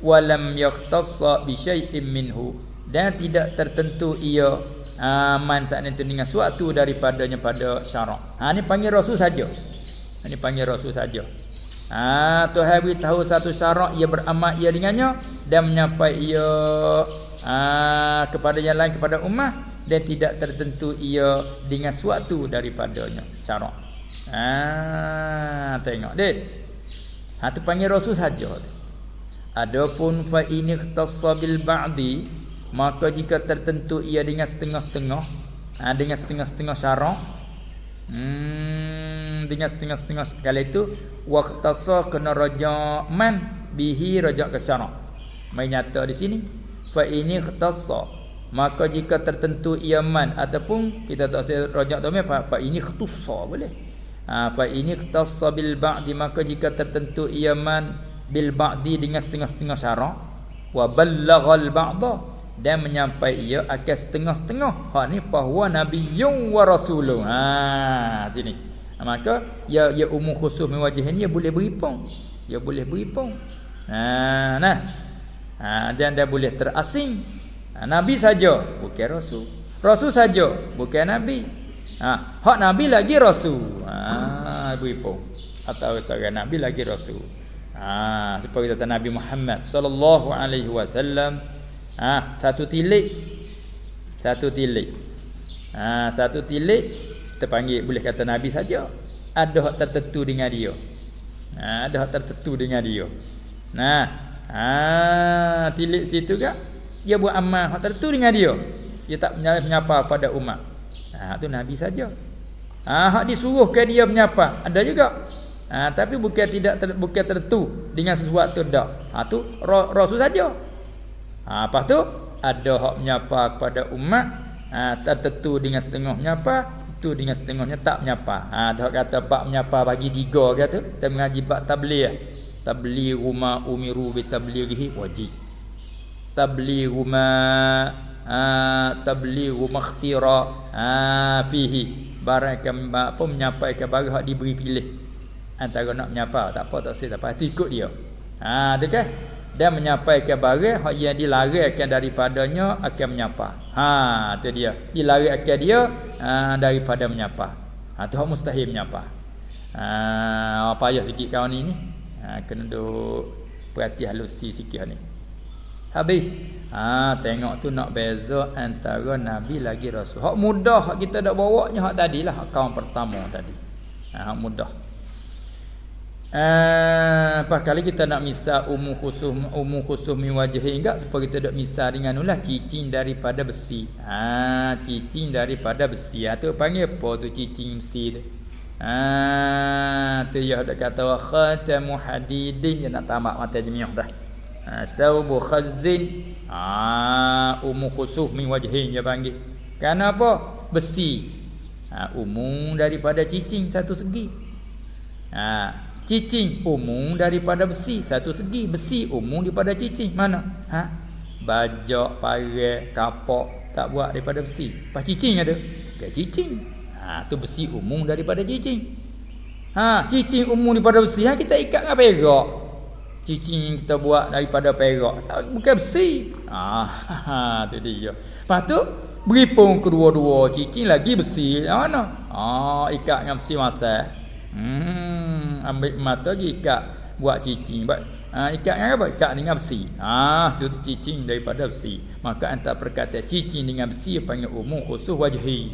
walam yakhtassa bi syai'in minhu dan tidak tertentu ia aman saat itu dengan suatu daripadanya pada syarak. Ha ni panggil rasul saja. Ha ni panggil rasul saja. Ha Tuhan tahu satu syarak ia beramal ia dengannya dan menyampai ia ha, kepada yang lain kepada ummah dan tidak tertentu ia dengan suatu daripadanya syarak. Ha tengok dek. Ha tu panggil rasul saja. Adapun fa ini ikhtassa bil ba'di maka jika tertentu ia dengan setengah-setengah ha, dengan setengah-setengah syarak hmm, dengan setengah-setengah kali itu waqtasa kena raja man bihi raja ke syarak mai nyata di sini fa ini khtassa maka jika tertentu ia man ataupun kita tak saya raja tu apa fa ini khtassa boleh. Ha, fa ini khtassa bil ba'di maka jika tertentu ia man bil ba'di dengan setengah-setengah syarak wa ballaghal ba'da dan menyampai ia akan setengah-setengah. Ha ni bahawa nabiyyun wa rasulun. Ha sini ha, maka ya ya umum khusus mewajih ni ia boleh beripung ia boleh beripung ha nah. Ha dan dia boleh terasing. Ha, nabi saja bukan rasul. Rasul saja bukan nabi. Ha hak nabi lagi rasul. Ha beripung atau seorang nabi lagi rasul. Ha, seperti kata Nabi Muhammad sallallahu alaihi wasallam, ha, satu tilik. Satu tilik. Ha, satu tilik kita panggil boleh kata Nabi saja. Ada hak tertentu dengan dia. Ha, ada hak tertentu dengan dia. Nah, ha, tilik situ kan dia buat amal hak tertentu dengan dia. Dia tak menyapa pada umat. Ha, tu Nabi saja. Ha, hak disuruh ke dia menyapa. Ada juga. Ha, tapi bukan tidak ter, bukan tertentu dengan sesuatu dak. Ha tu rasul saja. Ha lepas tu ada hak menyapa kepada umat, ha tertentu dengan setengah menyapa, itu dengan setengahnya tak menyapa. Ha dah kata bab menyapa bagi tiga kata, kita mengaji bab tabligh. Tabligh rumah umiru bi tablighi wajib. Tabligh rumah ha tabligh rumah ikhtira ha fihi barang apa menyampaikan barang hak diberi pilih antara nak menyapa tak apa tak sih tak apa ikut dia ha tu kan dan menyampaikan barang hak yang dilarikan daripadanya akan menyapa. Ha tu dia. Dilarikan dia ha, daripada menyapa. Ha tu hak mustahil menyapa. Ha apa ya sikit kawan ni ni. Ha kena duk perhati halusi sikit ni. Habis. Ha tengok tu nak beza antara nabi lagi rasul. Hak mudah hak kita dak bawanya hak tadilah hak kaum pertama tadi. Ha hak mudah Apa kali kita nak misal umum khusus umum khusus mi wajhi enggak supaya kita dak misal dengan ulah cicing daripada besi. Ha, cicing daripada besi. Ha, tu panggil apa tu cicing besi tu? Ha, tu ya dak kata wa khatamu hadidin ya nak tamak mata jemiah dah. Ha, saubu khazzin. Ha, umum khusus mi wajhi dia panggil. Kenapa? Besi. Ha, umum daripada cicing satu segi. Ha, Cicing umum daripada besi. Satu segi besi umum daripada cicing. Mana? Ha? Bajak, pare, kapak Tak buat daripada besi. Pas cicing ada? Ke cicing. Ha, tu besi umum daripada cicing. Ha, Cicing umum daripada besi. Ha, Kita ikat dengan perak. Cicing yang kita buat daripada perak. Tak, Bukan besi. Ha, ha, tu dia. Lepas tu Beripung kedua-dua. Cicing lagi besi. Mana? Ha, ikat dengan besi masa Hmm, ambil mata lagi ikat buat cicing. Buat ha, ikat dengan apa? Ikat dengan besi. Ha, tu cicing daripada besi. Maka antara perkata cicing dengan besi panggil umum khusus wajhi.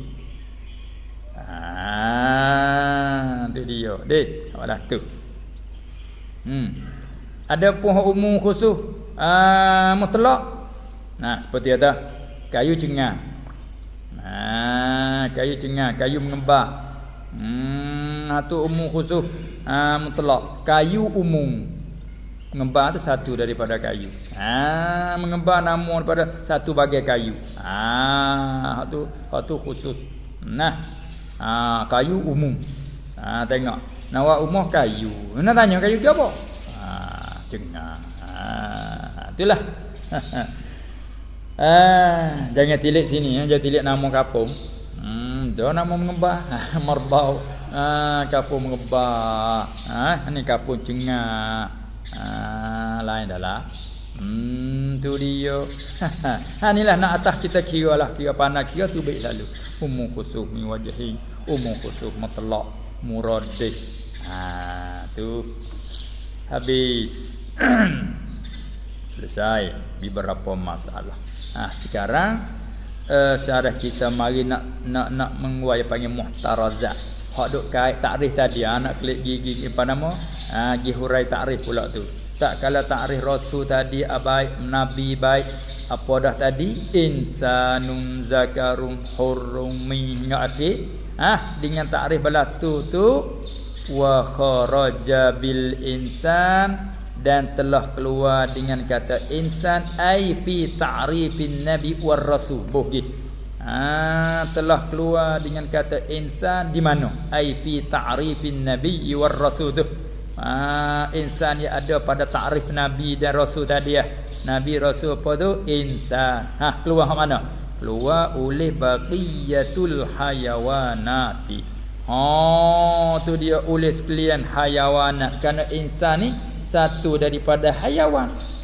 Ah, tu dia. Dek, apalah tu. Hmm. Ada pun umum khusus ah mutlak. Nah, seperti ada kayu cengar. Nah, kayu cengar, kayu mengembar. Hmm, itu umum khusus ha, mutlak. Kayu umum. Mengembar tu satu daripada kayu. Ha, mengembar nama daripada satu bagai kayu. Ha, itu itu khusus. Nah. Ha, kayu umum. Ha, tengok. Nawa umum kayu. Nak tanya kayu ke apa? Ha, cengah. Ha, itulah. [laughs] Ah, jangan tilik sini ya, jangan tilik nama kapung. Dia nak mengembah [laughs] Merbau ha, Kapur mengembah ha, Ini kapur cengah ha, Lain dah lah Hmm tu dia. [laughs] ha inilah nak atas kita kira lah kira pandai kira tu baik lalu. Umum khusus mi wajhi, umum khusus mutlak muradih. Ha tu habis. [clears throat] Selesai beberapa masalah. Ha sekarang uh, syarah kita mari nak nak nak menguai panggil muhtarazat hak duk kait takrif tadi ha, nak klik gigi apa nama? Ha gi hurai takrif pula tu. Tak kala takrif rasul tadi abaik nabi baik apa dah tadi? Insanun zakarum hurrum hingga akhir ah dengan takrif belatu tu wa kharaja bil insan dan telah keluar dengan kata insan ai fi ta'rifin nabi war rasul. Boleh ha, telah keluar dengan kata insan di mana? Ai fi ta'rifin nabi war rasul tu. Ha, insan yang ada pada ta'rif nabi dan rasul tadi ya. Nabi rasul apa tu? Insan. Ha keluar mana? Keluar oleh baqiyatul hayawanati. Oh tu dia oleh sekalian hayawanat. Kerana insan ni satu daripada hayawan.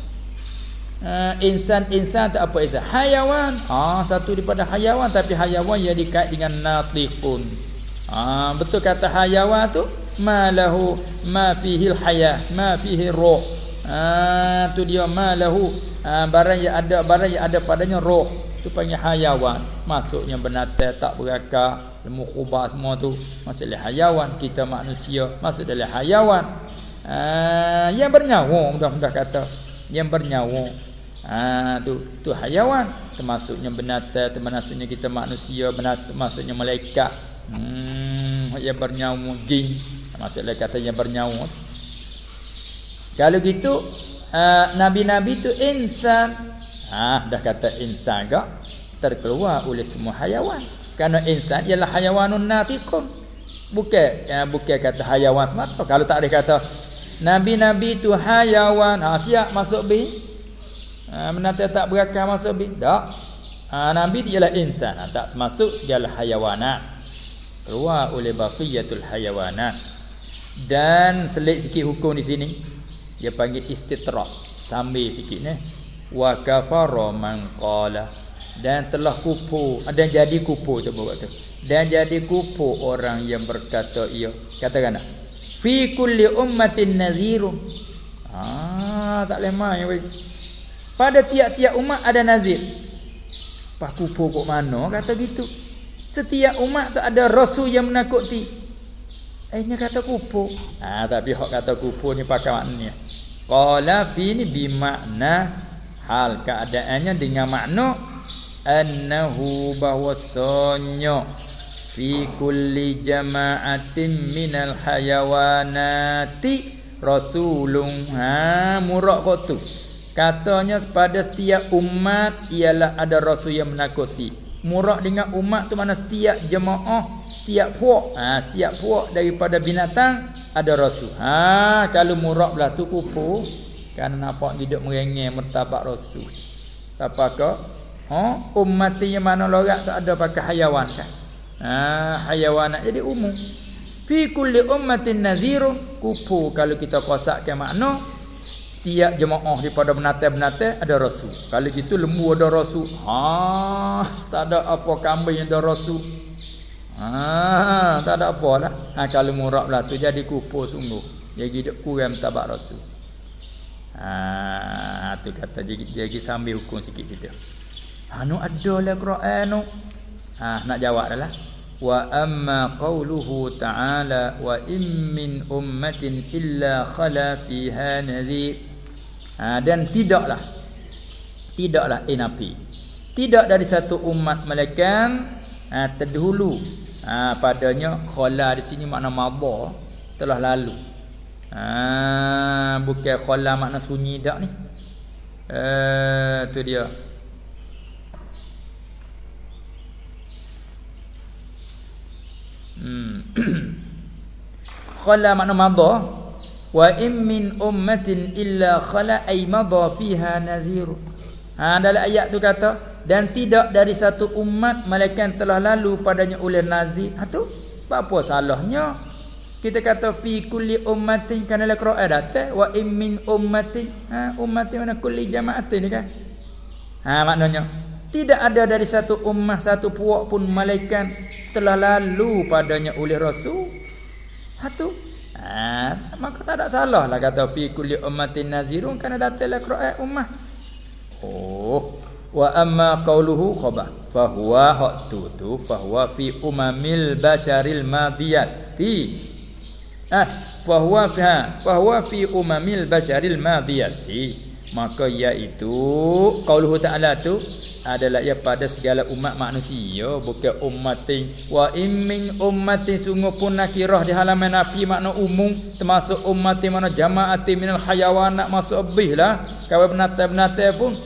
Uh, insan insan tak apa insan. Hayawan. Ah satu daripada hayawan tapi hayawan yang dikait dengan natiqun ah betul kata hayawan tu? Malahu ma fihi haya ma fihi ruh ah tu dia malahu ah, barang yang ada barang yang ada padanya roh tu panggil hayawan. Maksudnya binatang tak berakal ilmu khubah semua tu. Maksudnya hayawan kita manusia. Maksud dalam hayawan. Ah, yang bernyawa mudah-mudah kata. Yang bernyawa ah tu tu hayawan. Termasuknya binatang termasuknya kita manusia termasuknya malaikat. Hmm yang bernyawa jin. Maksudnya kata yang bernyawa. Kalau gitu uh, nabi-nabi tu insan. Ah dah kata insan gak terkeluar oleh semua hayawan. Kerana insan ialah hayawanun natiqun. Bukan ya, bukan kata hayawan semata. Kalau tak ada kata Nabi-nabi tu hayawan. Ha siap masuk bi. Ha menata tak berakal masuk bi. Tak. Ha nabi ialah insan. Ha, tak masuk segala hayawanat. Keluar oleh baqiyatul hayawanat. Dan selit sikit hukum di sini. Dia panggil istitrak. Sambil sikit ni. Wa kafara man qala. Dan telah kupu, ada jadi kupu tu buat tu. Dan jadi kupu orang yang berkata ia. Katakan tak? fi kulli ummatin nazirun ah tak lemah ya pada tiap-tiap umat ada nazir. Pak kupu kok mana kata gitu. Setiap umat tu ada rasul yang menakuti. Akhirnya kata kupu. Ah tapi hak kata kupu ni pakai maknanya. Qala fi ni bi makna hal keadaannya dengan makna annahu bahwasanya fi kulli jama'atin minal hayawanati rasulun. Ha murak kok tu katanya pada setiap umat ialah ada rasul yang menakuti. Murak dengan umat tu mana setiap jemaah setiap puak. Ha setiap puak daripada binatang ada rasul. Ha kalau murak belah tu kupu kan nampak hidup merengek mertabak rasul. Apa ke ha umat yang mana lorak tak ada pakai hayawan kan? Ha, hayawanat jadi umum. Fi kulli ummatin nadhiru kupu kalau kita kosakkan makna setiap jemaah daripada benata-benata ada rasul. Kalau gitu lembu ada rasul. Ha tak ada apa kambing ada rasul. Ha tak ada apalah ha kalau murak lah tu jadi kupu sungguh. Jadi hidup kurang tabak rasul. Ha tu kata jadi, jadi sambil hukum sikit kita anu ada lah Quran tu. Ha nak jawab adalah wa amma qawluhu ta'ala wa in min ummatin illa khala fiha nadhir. Ha dan tidaklah tidaklah nabi. Tidak dari satu umat malaikat ha, terdahulu ha, padanya khala di sini makna madha telah lalu. Ha bukan khala makna sunyi dak ni. Eh tu dia. Hmm. [coughs] khala makna madha wa in min ummatin illa khala ay madha fiha nazir. Ha dalam ayat tu kata dan tidak dari satu umat malaikat telah lalu padanya oleh nazir. Ha tu apa salahnya? Kita kata fi kulli ummatin kana la qira'a datang wa in min ummatin ha ummatin mana kulli jama'atin ni kan. Ha maknanya tidak ada dari satu ummah satu puak pun malaikat telah lalu padanya oleh rasul satu ha, maka tak ada salah lah kata fi kulli ummatin nazirun. Kana datanglah qiraat ummah. Oh wa amma qauluhu khaba fa huwa hatu tu fa huwa fi umamil basharil madiyati ah fa huwa fa fa huwa fi umamil basharil madiyati maka iaitu qauluhu ta'ala tu adalah ia pada segala umat manusia. Bukan ummatin. Wa immin ummatin sungguh pun nakirah di halaman nafi makna umum termasuk ummatin mana jama'ati minal hayawan nak masuk lebih lah. Kalau benata-benata pun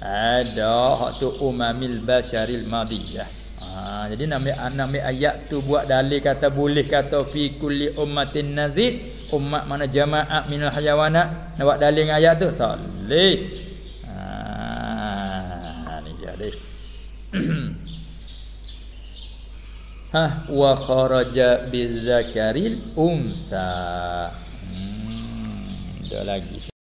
ada hak tu umamil basyaril madiyah. Ha, jadi nama nama ayat tu buat dalil kata boleh kata fi kulli ummatin nazid umat mana jama'at minal hayawana nak buat dalil ayat tu tak boleh [clears throat] ha wa kharaja bizakaril unsa. Hmm, ada lagi